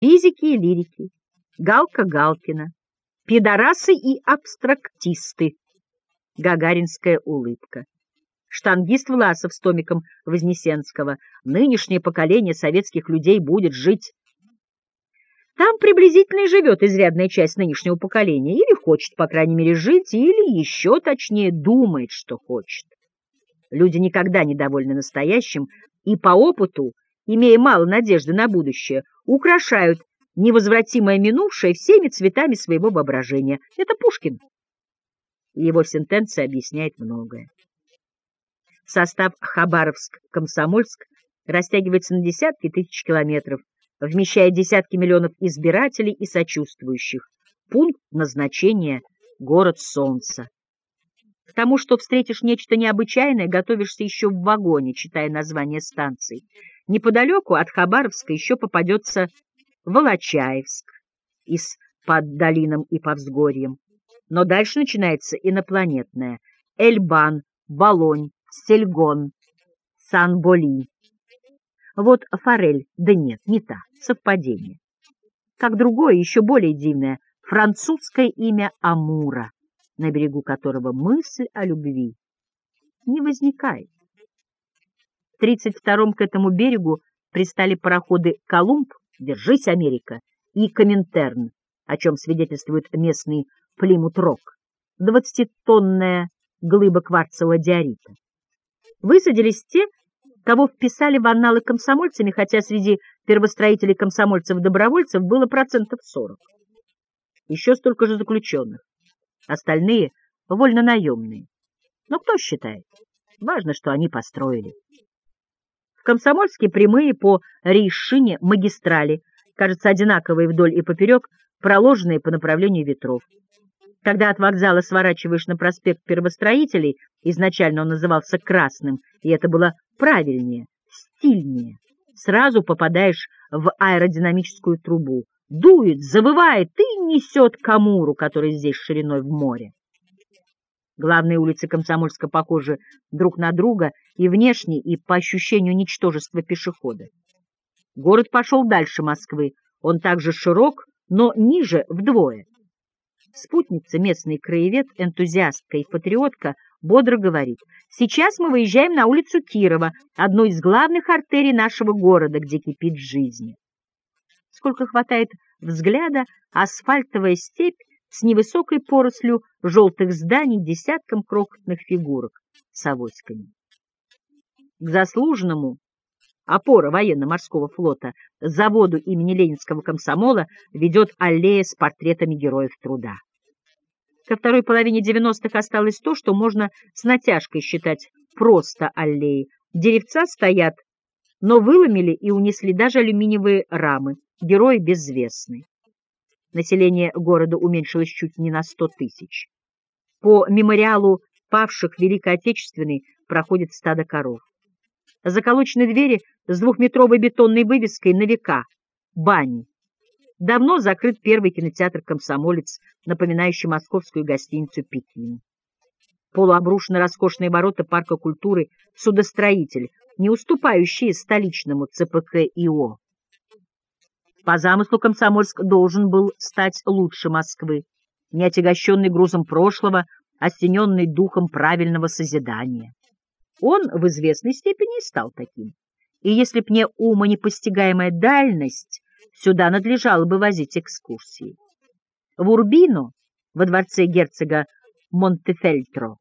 физики и лирики, Галка Галкина, пидорасы и абстрактисты, гагаринская улыбка. Штангист Власов с томиком Вознесенского. Нынешнее поколение советских людей будет жить. Там приблизительно и живет изрядная часть нынешнего поколения, или хочет, по крайней мере, жить, или еще точнее думает, что хочет. Люди никогда не довольны настоящим и по опыту, имея мало надежды на будущее, украшают невозвратимое минувшее всеми цветами своего воображения. Это Пушкин. Его сентенция объясняет многое. Состав Хабаровск-Комсомольск растягивается на десятки тысяч километров, вмещая десятки миллионов избирателей и сочувствующих. Пункт назначения — город солнца. К тому, что встретишь нечто необычайное, готовишься еще в вагоне, читая название станций. Неподалеку от Хабаровска еще попадется Волочаевск и с Поддолином и Повзгорьем. Но дальше начинается инопланетное. Эльбан, Болонь, Сельгон, Сан-Боли. Вот форель, да нет, не та, совпадение. Как другое, еще более дивное, французское имя Амура, на берегу которого мысль о любви не возникает. В 32-м к этому берегу пристали пароходы «Колумб», «Держись, Америка» и «Коминтерн», о чем свидетельствует местный Плимут-Рок, двадцатитонная глыба кварцевого диорита. Высадились те, кого вписали в анналы комсомольцами, хотя среди первостроителей комсомольцев-добровольцев было процентов 40. Еще столько же заключенных. Остальные — вольно-наемные. Но кто считает? Важно, что они построили. В Комсомольске прямые по Рейшине магистрали, кажется, одинаковые вдоль и поперек, проложенные по направлению ветров. Когда от вокзала сворачиваешь на проспект Первостроителей, изначально он назывался Красным, и это было правильнее, стильнее, сразу попадаешь в аэродинамическую трубу. Дует, завывает и несет Камуру, который здесь шириной в море. Главные улицы Комсомольска похожи друг на друга и внешне, и по ощущению ничтожества пешехода. Город пошел дальше Москвы, он также широк, но ниже вдвое. Спутница, местный краевед, энтузиастка и патриотка, бодро говорит, «Сейчас мы выезжаем на улицу Кирова, одну из главных артерий нашего города, где кипит жизнь». Сколько хватает взгляда, асфальтовая степь с невысокой порослью желтых зданий, десятком крохотных фигурок с авоськами. К заслуженному опора военно-морского флота, заводу имени Ленинского комсомола ведет аллея с портретами героев труда. Ко второй половине 90-х осталось то, что можно с натяжкой считать просто аллеей. Деревца стоят, но выломили и унесли даже алюминиевые рамы. Герои безвестны. Население города уменьшилось чуть не на 100 тысяч. По мемориалу павших Великой Отечественной проходит стадо коров. Заколочены двери с двухметровой бетонной вывеской на века «Бани». Давно закрыт первый кинотеатр «Комсомолец», напоминающий московскую гостиницу «Пекин». Полуобрушены роскошные ворота парка культуры «Судостроитель», не уступающие столичному ЦПК ИО. По замыслу Комсомольск должен был стать лучше Москвы, не отягощенный грузом прошлого, осененный духом правильного созидания. Он в известной степени и стал таким. И если б не умонепостигаемая дальность, сюда надлежало бы возить экскурсии. В Урбино, во дворце герцога Монтефельтро,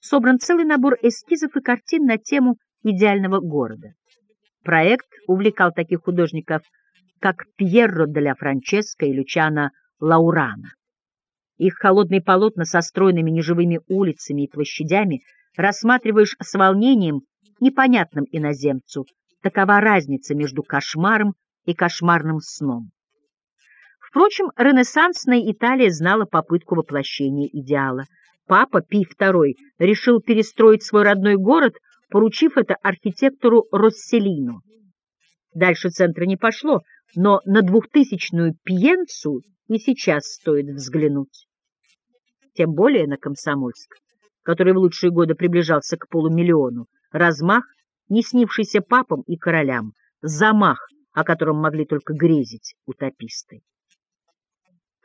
собран целый набор эскизов и картин на тему идеального города. Проект увлекал таких художников, как Пьерро де Франческо и Лючано Лаурана. Их холодные полотна со стройными неживыми улицами и площадями – рассматриваешь с волнением, непонятным иноземцу, такова разница между кошмаром и кошмарным сном. Впрочем, ренессансная Италия знала попытку воплощения идеала. Папа Пий II решил перестроить свой родной город, поручив это архитектору Росселину. Дальше центра не пошло, но на двухтысячную Пьенцу и сейчас стоит взглянуть. Тем более на Комсомольск который в лучшие годы приближался к полумиллиону, размах, не снившийся папам и королям, замах, о котором могли только грезить утописты.